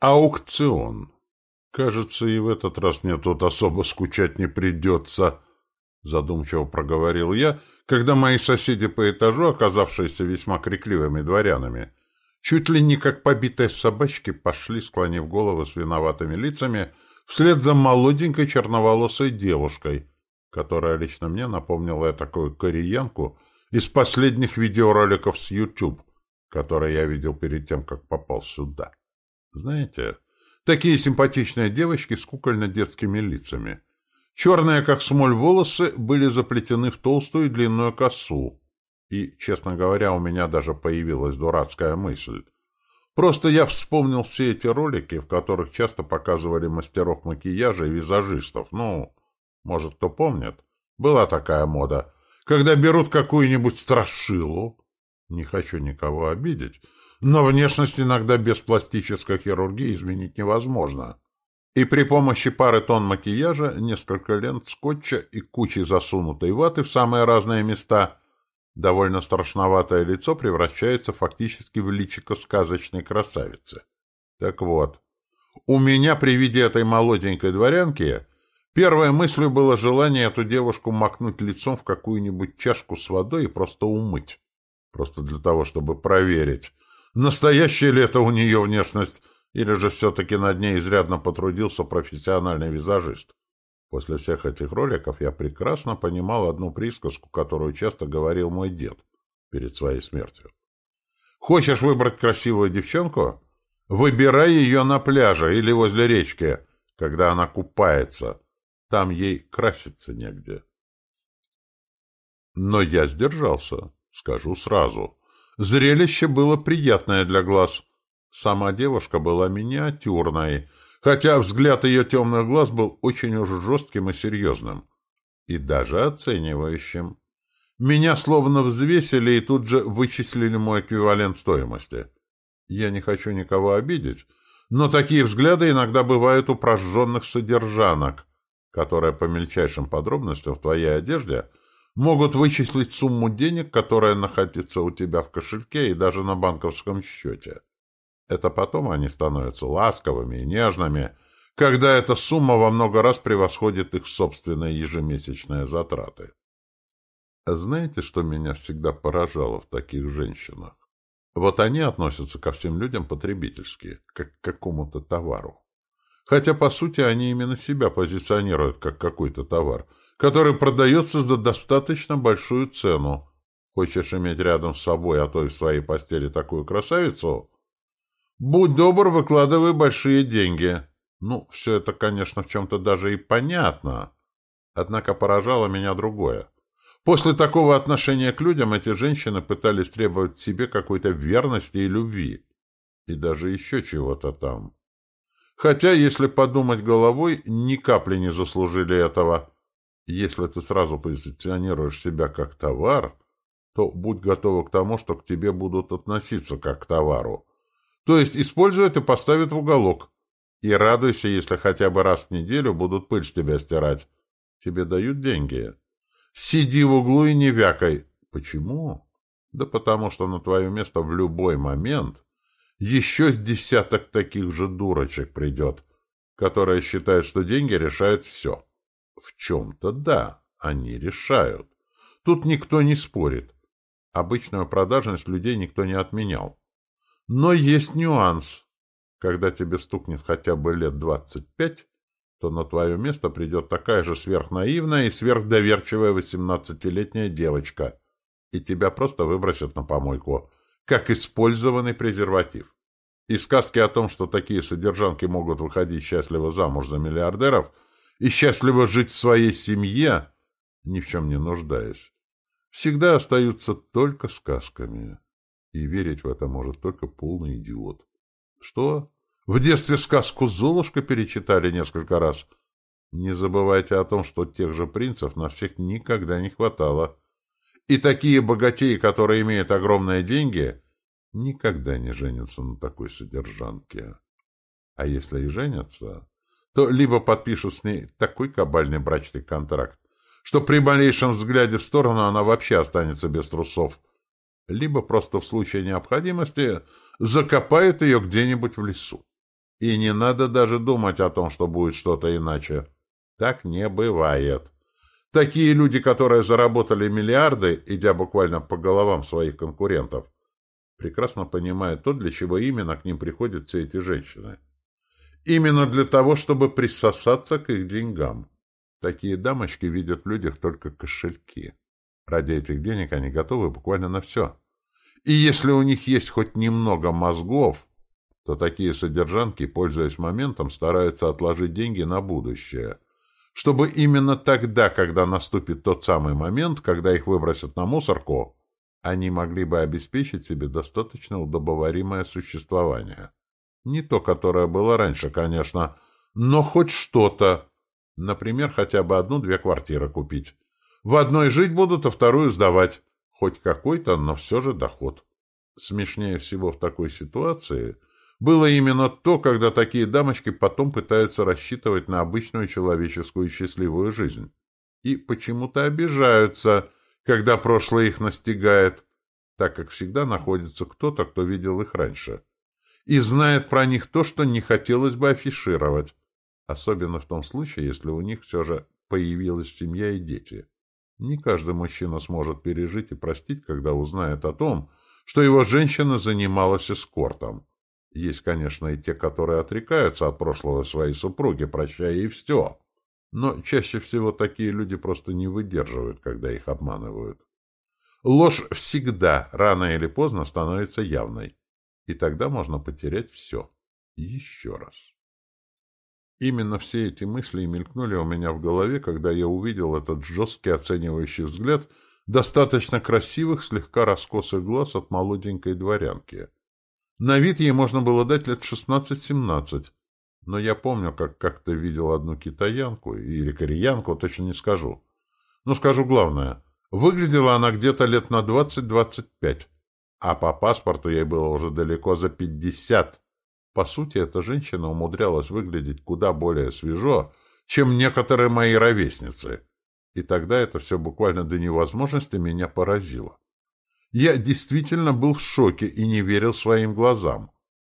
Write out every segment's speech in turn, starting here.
Аукцион. Кажется, и в этот раз мне тут особо скучать не придется, задумчиво проговорил я, когда мои соседи по этажу, оказавшиеся весьма крикливыми дворянами, чуть ли не как побитые собачки, пошли, склонив головы с виноватыми лицами, вслед за молоденькой черноволосой девушкой, которая лично мне напомнила такую кореянку из последних видеороликов с YouTube, которые я видел перед тем, как попал сюда. Знаете, такие симпатичные девочки с кукольно-детскими лицами. Черные, как смоль, волосы были заплетены в толстую длинную косу. И, честно говоря, у меня даже появилась дурацкая мысль. Просто я вспомнил все эти ролики, в которых часто показывали мастеров макияжа и визажистов. Ну, может, кто помнит? Была такая мода. Когда берут какую-нибудь страшилу, не хочу никого обидеть, но внешность иногда без пластической хирургии изменить невозможно. И при помощи пары тонн макияжа, несколько лент скотча и кучи засунутой ваты в самые разные места, довольно страшноватое лицо превращается фактически в личико сказочной красавицы. Так вот, у меня при виде этой молоденькой дворянки первой мыслью было желание эту девушку макнуть лицом в какую-нибудь чашку с водой и просто умыть. Просто для того, чтобы проверить, настоящая ли это у нее внешность, или же все-таки над ней изрядно потрудился профессиональный визажист. После всех этих роликов я прекрасно понимал одну присказку, которую часто говорил мой дед перед своей смертью. «Хочешь выбрать красивую девчонку? Выбирай ее на пляже или возле речки, когда она купается. Там ей краситься негде». Но я сдержался, скажу сразу. Зрелище было приятное для глаз. Сама девушка была миниатюрной, хотя взгляд ее темных глаз был очень уж жестким и серьезным. И даже оценивающим. Меня словно взвесили и тут же вычислили мой эквивалент стоимости. Я не хочу никого обидеть, но такие взгляды иногда бывают у прожженных содержанок, которые по мельчайшим подробностям в твоей одежде – могут вычислить сумму денег, которая находится у тебя в кошельке и даже на банковском счете. Это потом они становятся ласковыми и нежными, когда эта сумма во много раз превосходит их собственные ежемесячные затраты. Знаете, что меня всегда поражало в таких женщинах? Вот они относятся ко всем людям потребительски, как к какому-то товару. Хотя, по сути, они именно себя позиционируют как какой-то товар – который продается за достаточно большую цену. Хочешь иметь рядом с собой, а то и в своей постели такую красавицу? Будь добр, выкладывай большие деньги. Ну, все это, конечно, в чем-то даже и понятно. Однако поражало меня другое. После такого отношения к людям эти женщины пытались требовать себе какой-то верности и любви. И даже еще чего-то там. Хотя, если подумать головой, ни капли не заслужили этого. Если ты сразу позиционируешь себя как товар, то будь готова к тому, что к тебе будут относиться как к товару. То есть используют и поставят в уголок. И радуйся, если хотя бы раз в неделю будут пыль с тебя стирать. Тебе дают деньги. Сиди в углу и не вякай. Почему? Да потому что на твое место в любой момент еще с десяток таких же дурочек придет, которые считают, что деньги решают все. В чем-то да, они решают. Тут никто не спорит. Обычную продажность людей никто не отменял. Но есть нюанс. Когда тебе стукнет хотя бы лет двадцать пять, то на твое место придет такая же сверхнаивная и сверхдоверчивая восемнадцатилетняя девочка, и тебя просто выбросят на помойку, как использованный презерватив. И сказки о том, что такие содержанки могут выходить счастливо замуж за миллиардеров – и счастливо жить в своей семье, ни в чем не нуждаясь, всегда остаются только сказками. И верить в это может только полный идиот. Что? В детстве сказку «Золушка» перечитали несколько раз. Не забывайте о том, что тех же принцев на всех никогда не хватало. И такие богатеи, которые имеют огромные деньги, никогда не женятся на такой содержанке. А если и женятся, то либо подпишут с ней такой кабальный брачный контракт, что при малейшем взгляде в сторону она вообще останется без трусов, либо просто в случае необходимости закопают ее где-нибудь в лесу. И не надо даже думать о том, что будет что-то иначе. Так не бывает. Такие люди, которые заработали миллиарды, идя буквально по головам своих конкурентов, прекрасно понимают то, для чего именно к ним приходят все эти женщины. Именно для того, чтобы присосаться к их деньгам. Такие дамочки видят в людях только кошельки. Ради этих денег они готовы буквально на все. И если у них есть хоть немного мозгов, то такие содержанки, пользуясь моментом, стараются отложить деньги на будущее, чтобы именно тогда, когда наступит тот самый момент, когда их выбросят на мусорку, они могли бы обеспечить себе достаточно удобоваримое существование. Не то, которое было раньше, конечно, но хоть что-то. Например, хотя бы одну-две квартиры купить. В одной жить будут, а вторую сдавать. Хоть какой-то, но все же доход. Смешнее всего в такой ситуации было именно то, когда такие дамочки потом пытаются рассчитывать на обычную человеческую счастливую жизнь. И почему-то обижаются, когда прошлое их настигает, так как всегда находится кто-то, кто видел их раньше и знает про них то, что не хотелось бы афишировать, особенно в том случае, если у них все же появилась семья и дети. Не каждый мужчина сможет пережить и простить, когда узнает о том, что его женщина занималась эскортом. Есть, конечно, и те, которые отрекаются от прошлого своей супруги, прощая и все. Но чаще всего такие люди просто не выдерживают, когда их обманывают. Ложь всегда, рано или поздно, становится явной и тогда можно потерять все. Еще раз. Именно все эти мысли мелькнули у меня в голове, когда я увидел этот жесткий оценивающий взгляд достаточно красивых, слегка раскосых глаз от молоденькой дворянки. На вид ей можно было дать лет шестнадцать-семнадцать, но я помню, как как-то видел одну китаянку или кореянку, точно не скажу. Но скажу главное, выглядела она где-то лет на двадцать-двадцать пять а по паспорту ей было уже далеко за пятьдесят. По сути, эта женщина умудрялась выглядеть куда более свежо, чем некоторые мои ровесницы. И тогда это все буквально до невозможности меня поразило. Я действительно был в шоке и не верил своим глазам.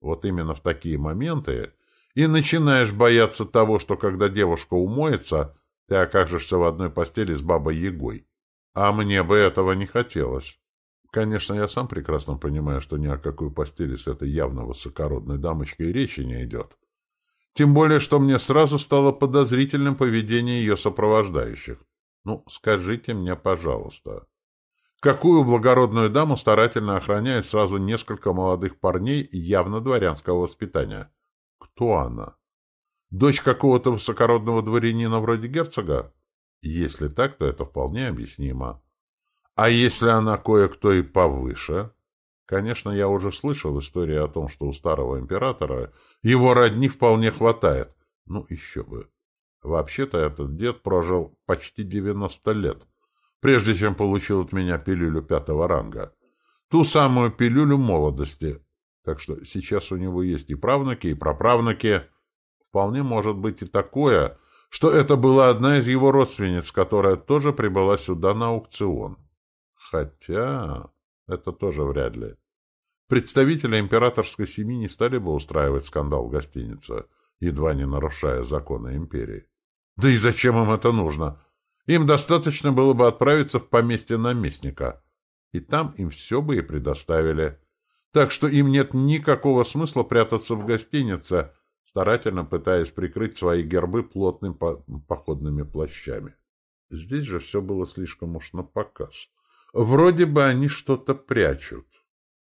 Вот именно в такие моменты и начинаешь бояться того, что когда девушка умоется, ты окажешься в одной постели с бабой Егой. А мне бы этого не хотелось. Конечно, я сам прекрасно понимаю, что ни о какой постели с этой явно высокородной дамочкой речи не идет. Тем более, что мне сразу стало подозрительным поведение ее сопровождающих. Ну, скажите мне, пожалуйста, какую благородную даму старательно охраняет сразу несколько молодых парней явно дворянского воспитания? Кто она? Дочь какого-то высокородного дворянина вроде герцога? Если так, то это вполне объяснимо. А если она кое-кто и повыше? Конечно, я уже слышал историю о том, что у старого императора его родни вполне хватает. Ну, еще бы. Вообще-то этот дед прожил почти 90 лет, прежде чем получил от меня пилюлю пятого ранга. Ту самую пилюлю молодости. Так что сейчас у него есть и правнуки, и праправнуки. Вполне может быть и такое, что это была одна из его родственниц, которая тоже прибыла сюда на аукцион. Хотя... Это тоже вряд ли. Представители императорской семьи не стали бы устраивать скандал в гостинице, едва не нарушая законы империи. Да и зачем им это нужно? Им достаточно было бы отправиться в поместье наместника, и там им все бы и предоставили. Так что им нет никакого смысла прятаться в гостинице, старательно пытаясь прикрыть свои гербы плотными походными плащами. Здесь же все было слишком уж напоказ. Вроде бы они что-то прячут.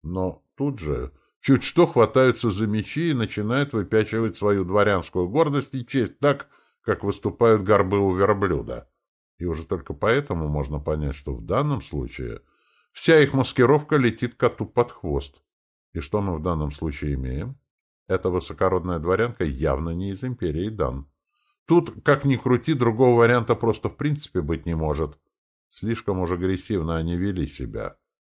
Но тут же чуть что хватаются за мечи и начинают выпячивать свою дворянскую гордость и честь так, как выступают горбы у верблюда. И уже только поэтому можно понять, что в данном случае вся их маскировка летит коту под хвост. И что мы в данном случае имеем? Эта высокородная дворянка явно не из империи Дан. Тут, как ни крути, другого варианта просто в принципе быть не может. Слишком уж агрессивно они вели себя.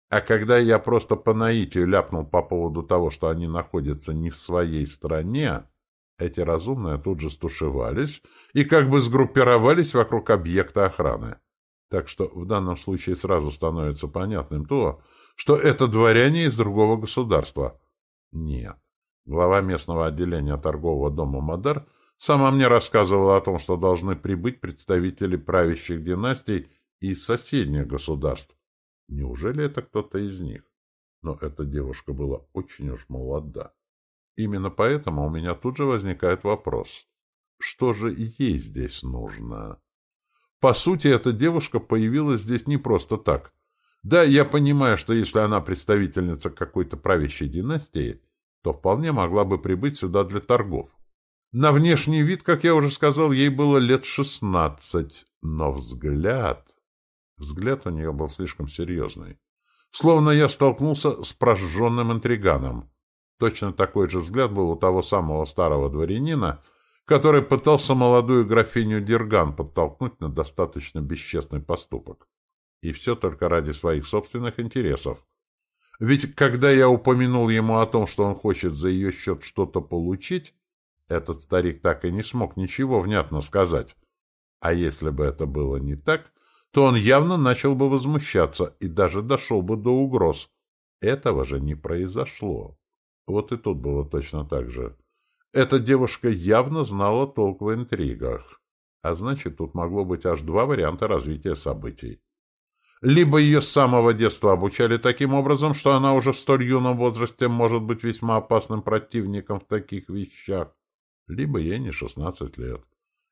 А когда я просто по наитию ляпнул по поводу того, что они находятся не в своей стране, эти разумные тут же стушевались и как бы сгруппировались вокруг объекта охраны. Так что в данном случае сразу становится понятным то, что это дворяне из другого государства. Нет. Глава местного отделения торгового дома «Мадар» сама мне рассказывала о том, что должны прибыть представители правящих династий из соседних государств. Неужели это кто-то из них? Но эта девушка была очень уж молода. Именно поэтому у меня тут же возникает вопрос. Что же ей здесь нужно? По сути, эта девушка появилась здесь не просто так. Да, я понимаю, что если она представительница какой-то правящей династии, то вполне могла бы прибыть сюда для торгов. На внешний вид, как я уже сказал, ей было лет шестнадцать, но взгляд... Взгляд у нее был слишком серьезный. Словно я столкнулся с прожженным интриганом. Точно такой же взгляд был у того самого старого дворянина, который пытался молодую графиню Дерган подтолкнуть на достаточно бесчестный поступок. И все только ради своих собственных интересов. Ведь когда я упомянул ему о том, что он хочет за ее счет что-то получить, этот старик так и не смог ничего внятно сказать. А если бы это было не так, то он явно начал бы возмущаться и даже дошел бы до угроз. Этого же не произошло. Вот и тут было точно так же. Эта девушка явно знала толк в интригах. А значит, тут могло быть аж два варианта развития событий. Либо ее с самого детства обучали таким образом, что она уже в столь юном возрасте может быть весьма опасным противником в таких вещах, либо ей не 16 лет.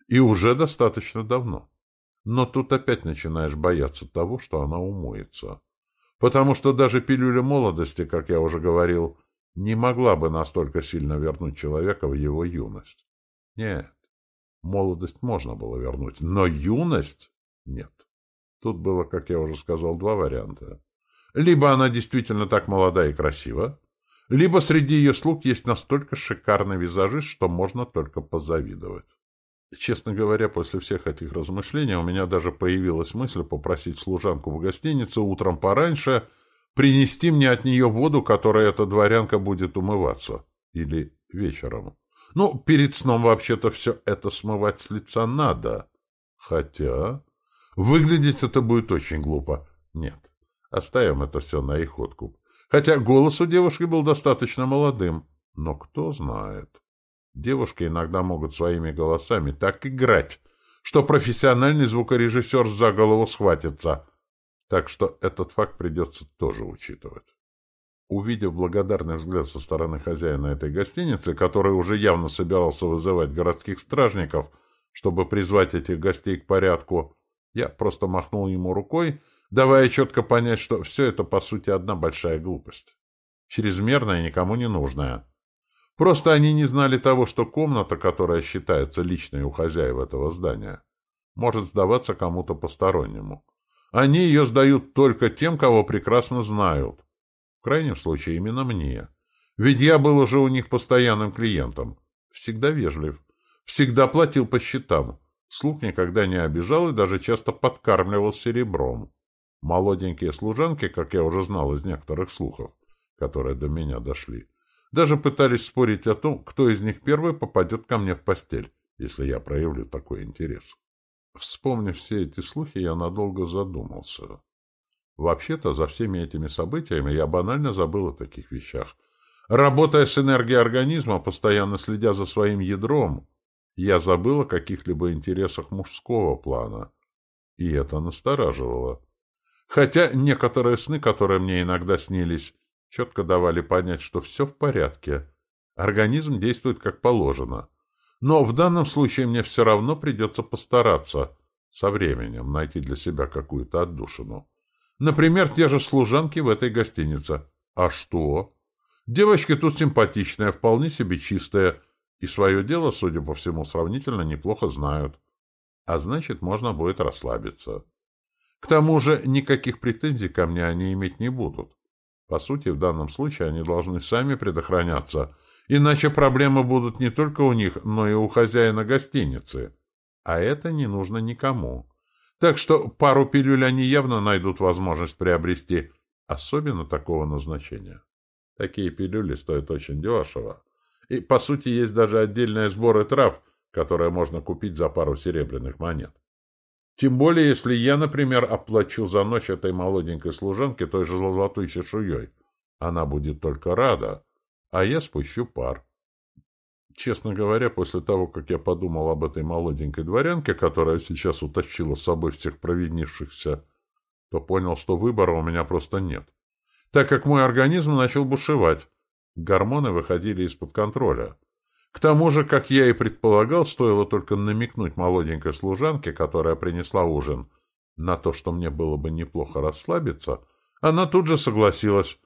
И уже достаточно давно. Но тут опять начинаешь бояться того, что она умоется. Потому что даже пилюля молодости, как я уже говорил, не могла бы настолько сильно вернуть человека в его юность. Нет, молодость можно было вернуть, но юность — нет. Тут было, как я уже сказал, два варианта. Либо она действительно так молода и красива, либо среди ее слуг есть настолько шикарный визажист, что можно только позавидовать. Честно говоря, после всех этих размышлений у меня даже появилась мысль попросить служанку в гостинице утром пораньше принести мне от нее воду, которой эта дворянка будет умываться. Или вечером. Ну, перед сном вообще-то все это смывать с лица надо. Хотя... Выглядеть это будет очень глупо. Нет, оставим это все на их откуп. Хотя голос у девушки был достаточно молодым. Но кто знает. Девушки иногда могут своими голосами так играть, что профессиональный звукорежиссер за голову схватится — так что этот факт придется тоже учитывать. Увидев благодарный взгляд со стороны хозяина этой гостиницы, который уже явно собирался вызывать городских стражников, чтобы призвать этих гостей к порядку, я просто махнул ему рукой, давая четко понять, что все это, по сути, одна большая глупость. Чрезмерная и никому не нужная. Просто они не знали того, что комната, которая считается личной у хозяев этого здания, может сдаваться кому-то постороннему. Они ее сдают только тем, кого прекрасно знают. В крайнем случае, именно мне. Ведь я был уже у них постоянным клиентом. Всегда вежлив. Всегда платил по счетам. Слуг никогда не обижал и даже часто подкармливал серебром. Молоденькие служанки, как я уже знал из некоторых слухов, которые до меня дошли, даже пытались спорить о том, кто из них первый попадет ко мне в постель, если я проявлю такой интерес. Вспомнив все эти слухи, я надолго задумался. Вообще-то, за всеми этими событиями я банально забыл о таких вещах. Работая с энергией организма, постоянно следя за своим ядром, я забыл о каких-либо интересах мужского плана. И это настораживало. Хотя некоторые сны, которые мне иногда снились, четко давали понять, что все в порядке. Организм действует как положено. Но в данном случае мне все равно придется постараться со временем найти для себя какую-то отдушину. Например, те же служанки в этой гостинице. А что? Девочки тут симпатичные, вполне себе чистые, и свое дело, судя по всему, сравнительно неплохо знают. А значит, можно будет расслабиться. К тому же, никаких претензий ко мне они иметь не будут. По сути, в данном случае они должны сами предохраняться — Иначе проблемы будут не только у них, но и у хозяина гостиницы. А это не нужно никому. Так что пару пилюль они явно найдут возможность приобрести, особенно такого назначения. Такие пилюли стоят очень дешево. И, по сути, есть даже отдельные сборы трав, которые можно купить за пару серебряных монет. Тем более, если я, например, оплачу за ночь этой молоденькой служанке той же золотой чешуей. Она будет только рада, а я спущу пар. Честно говоря, после того, как я подумал об этой молоденькой дворянке, которая сейчас утащила с собой всех провинившихся, то понял, что выбора у меня просто нет. Так как мой организм начал бушевать, гормоны выходили из-под контроля. К тому же, как я и предполагал, стоило только намекнуть молоденькой служанке, которая принесла ужин, на то, что мне было бы неплохо расслабиться, она тут же согласилась,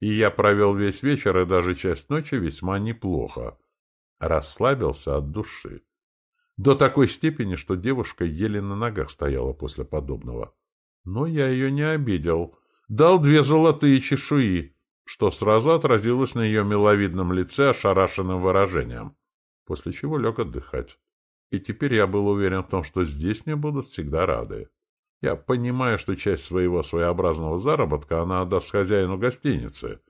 и я провел весь вечер и даже часть ночи весьма неплохо. Расслабился от души. До такой степени, что девушка еле на ногах стояла после подобного. Но я ее не обидел. Дал две золотые чешуи, что сразу отразилось на ее миловидном лице ошарашенным выражением, после чего лег отдыхать. И теперь я был уверен в том, что здесь мне будут всегда рады. Я понимаю, что часть своего своеобразного заработка она отдаст хозяину гостиницы.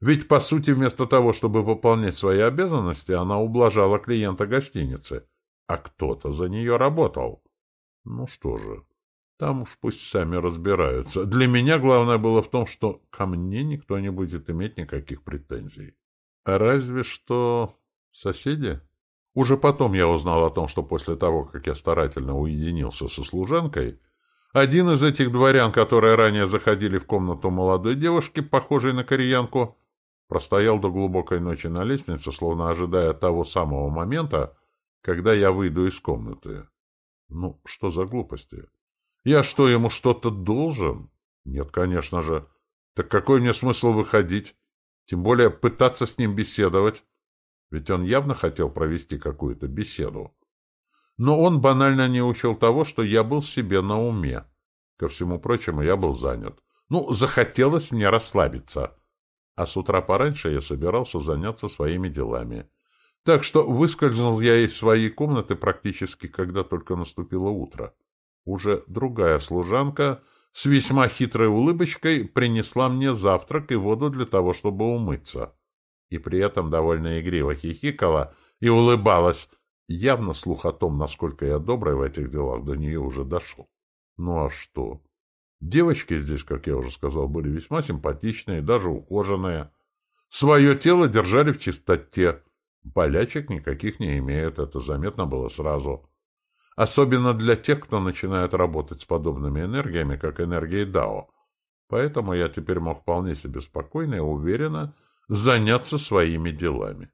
Ведь, по сути, вместо того, чтобы выполнять свои обязанности, она ублажала клиента гостиницы, а кто-то за нее работал. Ну что же, там уж пусть сами разбираются. Для меня главное было в том, что ко мне никто не будет иметь никаких претензий. А разве что соседи? Уже потом я узнал о том, что после того, как я старательно уединился со служанкой, один из этих дворян, которые ранее заходили в комнату молодой девушки, похожей на кореянку, простоял до глубокой ночи на лестнице, словно ожидая того самого момента, когда я выйду из комнаты. Ну, что за глупости? Я что, ему что-то должен? Нет, конечно же. Так какой мне смысл выходить? Тем более пытаться с ним беседовать. Ведь он явно хотел провести какую-то беседу. Но он банально не учил того, что я был себе на уме. Ко всему прочему, я был занят. Ну, захотелось мне расслабиться. А с утра пораньше я собирался заняться своими делами. Так что выскользнул я из своей комнаты практически, когда только наступило утро. Уже другая служанка с весьма хитрой улыбочкой принесла мне завтрак и воду для того, чтобы умыться. И при этом довольно игриво хихикала и улыбалась. Явно слух о том, насколько я добрый в этих делах, до нее уже дошел. Ну а что? Девочки здесь, как я уже сказал, были весьма симпатичные, даже ухоженные. Свое тело держали в чистоте. Болячек никаких не имеют, это заметно было сразу. Особенно для тех, кто начинает работать с подобными энергиями, как энергией Дао. Поэтому я теперь мог вполне себе спокойно и уверенно заняться своими делами.